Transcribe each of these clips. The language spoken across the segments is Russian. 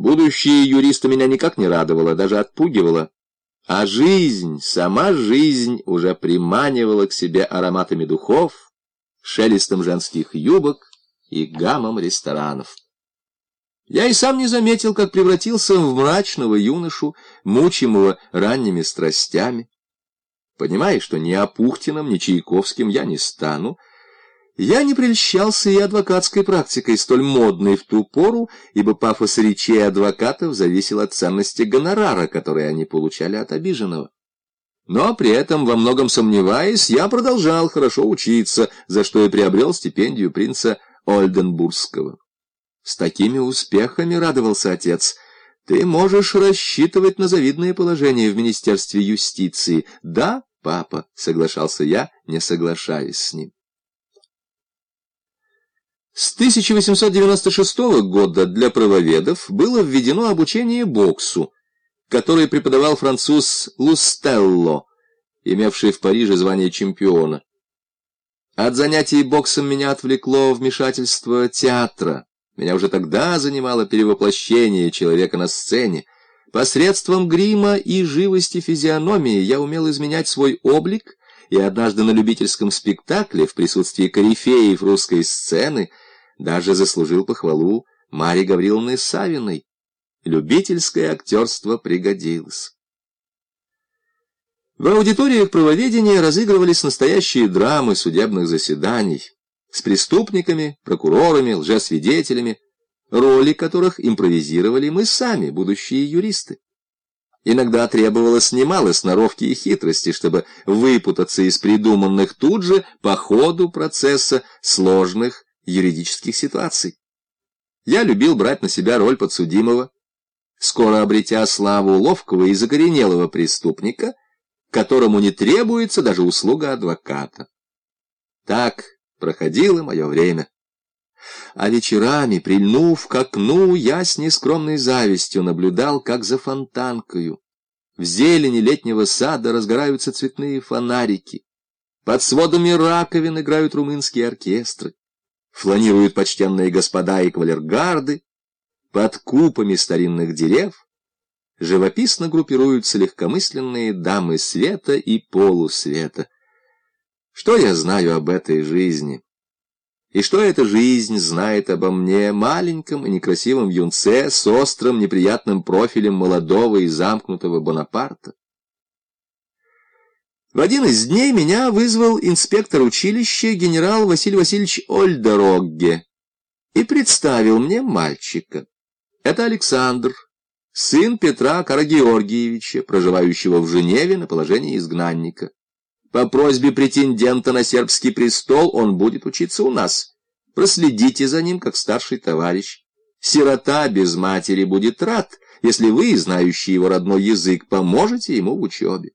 Будущее юриста меня никак не радовало, даже отпугивало. А жизнь, сама жизнь уже приманивала к себе ароматами духов, шелестом женских юбок и гамом ресторанов. Я и сам не заметил, как превратился в мрачного юношу, мучимого ранними страстями. Понимая, что ни Апухтиным, ни Чайковским я не стану, я не прельщался и адвокатской практикой, столь модной в ту пору, ибо пафос речей адвокатов зависел от ценности гонорара, который они получали от обиженного. Но при этом, во многом сомневаясь, я продолжал хорошо учиться, за что и приобрел стипендию принца Ольденбургского. С такими успехами радовался отец. Ты можешь рассчитывать на завидное положение в Министерстве юстиции. Да, папа, соглашался я, не соглашаясь с ним. С 1896 года для правоведов было введено обучение боксу, которое преподавал француз Лустелло, имевший в Париже звание чемпиона. От занятий боксом меня отвлекло вмешательство театра. Меня уже тогда занимало перевоплощение человека на сцене. Посредством грима и живости физиономии я умел изменять свой облик и однажды на любительском спектакле в присутствии корифеев русской сцены даже заслужил похвалу Марии Гавриловны Савиной. Любительское актерство пригодилось. В аудиториях правоведения разыгрывались настоящие драмы судебных заседаний с преступниками, прокурорами, лжесвидетелями, роли которых импровизировали мы сами, будущие юристы. Иногда требовалось немало сноровки и хитрости, чтобы выпутаться из придуманных тут же по ходу процесса сложных юридических ситуаций. Я любил брать на себя роль подсудимого, скоро обретя славу ловкого и закоренелого преступника, которому не требуется даже услуга адвоката. Так проходило мое время. А вечерами, прильнув к окну, я с нескромной завистью наблюдал, как за фонтанкою. В зелени летнего сада разгораются цветные фонарики. Под сводами раковин играют румынские оркестры. Фланируют почтенные господа и кавалергарды. Под купами старинных дерев живописно группируются легкомысленные дамы света и полусвета. Что я знаю об этой жизни? И что эта жизнь знает обо мне, маленьком и некрасивом юнце с острым неприятным профилем молодого и замкнутого Бонапарта? В один из дней меня вызвал инспектор училища генерал Василий Васильевич Ольдорогге и представил мне мальчика. Это Александр, сын Петра Карагеоргиевича, проживающего в Женеве на положении изгнанника. По просьбе претендента на сербский престол он будет учиться у нас. Проследите за ним, как старший товарищ. Сирота без матери будет рад, если вы, знающие его родной язык, поможете ему в учебе.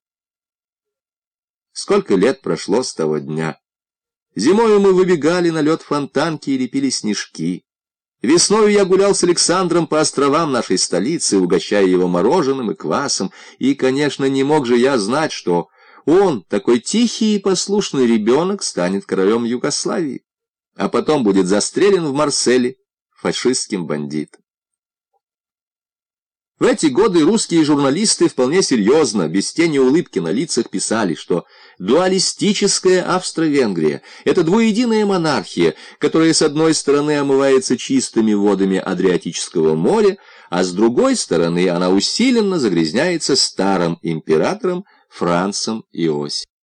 Сколько лет прошло с того дня. Зимою мы выбегали на лед фонтанки и лепили снежки. Весною я гулял с Александром по островам нашей столицы, угощая его мороженым и квасом, и, конечно, не мог же я знать, что он, такой тихий и послушный ребенок, станет королем Югославии, а потом будет застрелен в Марселе фашистским бандитом. В эти годы русские журналисты вполне серьезно, без тени улыбки на лицах, писали, что дуалистическая Австро-Венгрия — это двуединая монархия, которая с одной стороны омывается чистыми водами Адриатического моря, а с другой стороны она усиленно загрязняется старым императором Францем Иосифом.